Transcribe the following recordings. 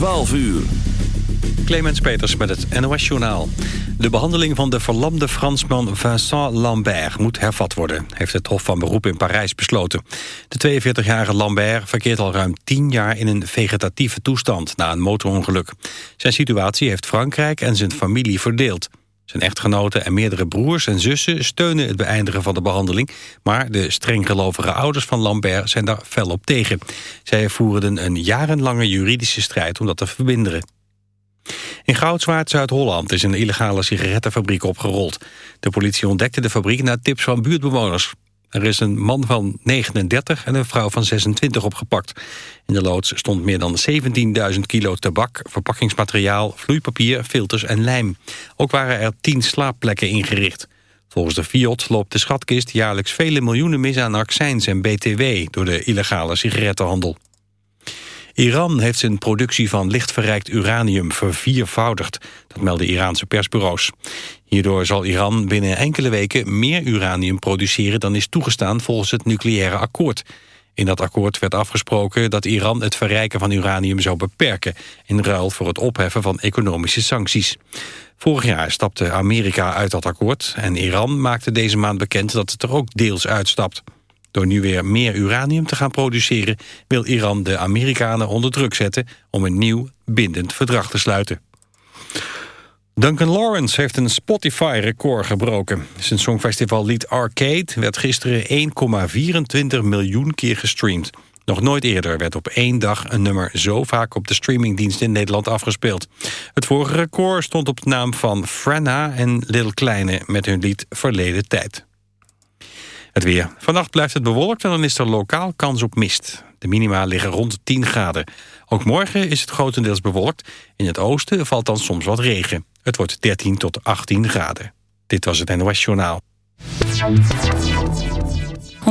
12 uur. Clemens Peters met het NOS Journaal. De behandeling van de verlamde Fransman Vincent Lambert moet hervat worden... heeft het Hof van Beroep in Parijs besloten. De 42-jarige Lambert verkeert al ruim 10 jaar in een vegetatieve toestand... na een motorongeluk. Zijn situatie heeft Frankrijk en zijn familie verdeeld. Zijn echtgenoten en meerdere broers en zussen steunen het beëindigen van de behandeling... maar de strenggelovige ouders van Lambert zijn daar fel op tegen. Zij voerden een jarenlange juridische strijd om dat te verbinderen. In Goudswaard, Zuid-Holland, is een illegale sigarettenfabriek opgerold. De politie ontdekte de fabriek na tips van buurtbewoners. Er is een man van 39 en een vrouw van 26 opgepakt. In de loods stond meer dan 17.000 kilo tabak, verpakkingsmateriaal, vloeipapier, filters en lijm. Ook waren er 10 slaapplekken ingericht. Volgens de Fiat loopt de schatkist jaarlijks vele miljoenen mis aan accijns en btw door de illegale sigarettenhandel. Iran heeft zijn productie van lichtverrijkt uranium verviervoudigd. Dat melden Iraanse persbureaus. Hierdoor zal Iran binnen enkele weken meer uranium produceren... dan is toegestaan volgens het nucleaire akkoord. In dat akkoord werd afgesproken dat Iran het verrijken van uranium zou beperken... in ruil voor het opheffen van economische sancties. Vorig jaar stapte Amerika uit dat akkoord... en Iran maakte deze maand bekend dat het er ook deels uitstapt. Door nu weer meer uranium te gaan produceren... wil Iran de Amerikanen onder druk zetten... om een nieuw bindend verdrag te sluiten. Duncan Lawrence heeft een Spotify-record gebroken. Zijn songfestivallied Arcade werd gisteren 1,24 miljoen keer gestreamd. Nog nooit eerder werd op één dag een nummer zo vaak op de streamingdienst in Nederland afgespeeld. Het vorige record stond op de naam van Frenna en Lil Kleine met hun lied Verleden Tijd. Het weer. Vannacht blijft het bewolkt en dan is er lokaal kans op mist. De minima liggen rond 10 graden. Ook morgen is het grotendeels bewolkt. In het oosten valt dan soms wat regen. Het wordt 13 tot 18 graden. Dit was het NOS Journaal. 146.571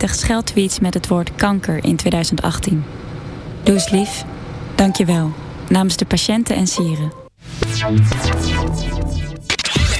scheldtweets met het woord kanker in 2018. Doe eens lief. Dank je wel. Namens de patiënten en sieren.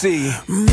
see.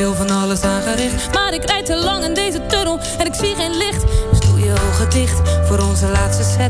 Deel van alles aangericht. Maar ik rijd te lang in deze tunnel en ik zie geen licht. Dus doe je ogen dicht voor onze laatste set.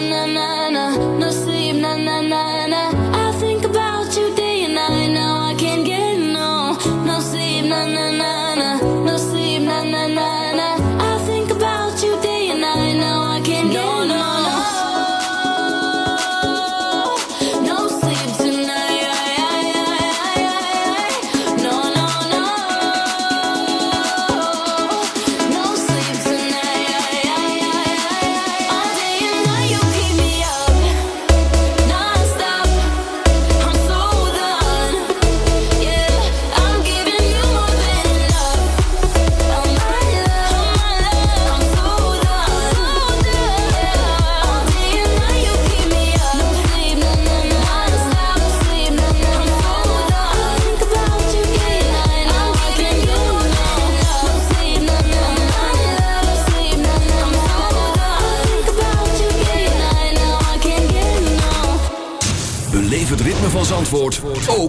na na na, no sleep na na na na.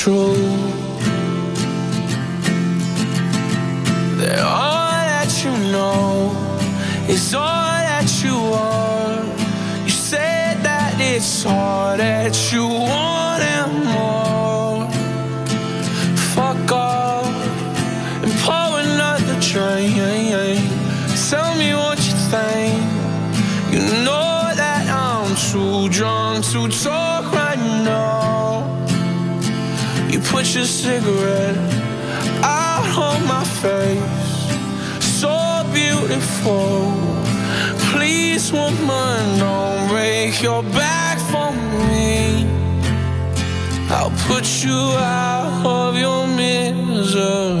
True. Cigarette out on my face. So beautiful. Please, woman, don't break your back for me. I'll put you out of your misery.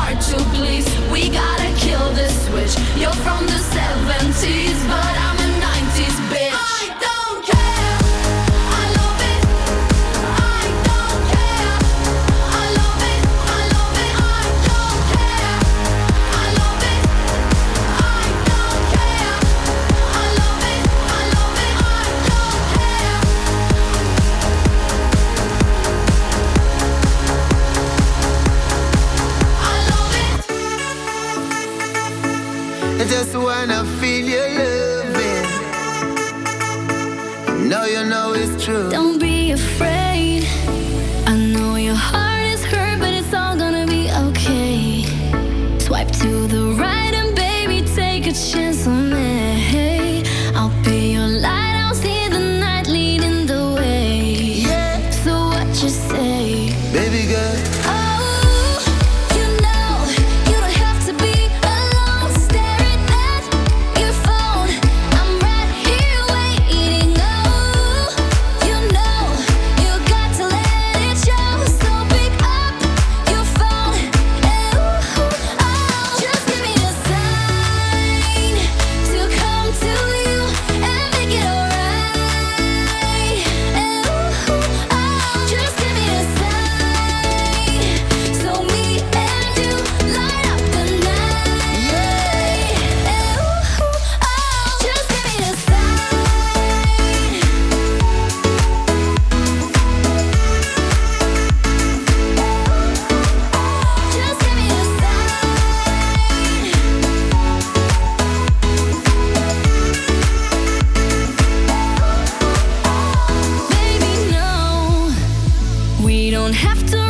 hard to please. We gotta kill this switch. You're from the 70s, but don't have to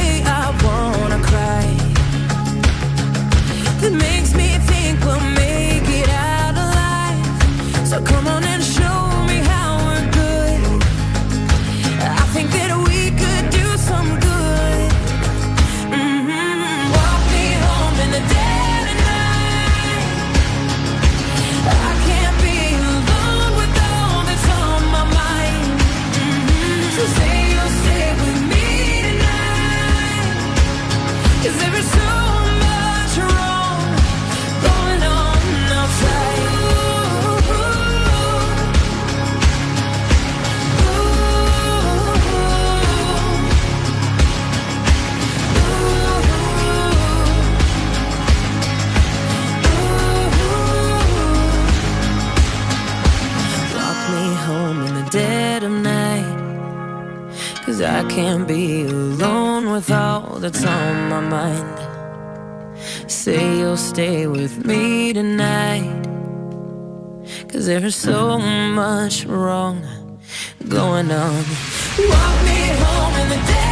stay with me tonight. Cause there's so much wrong going on. Walk me home in the day.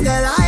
That I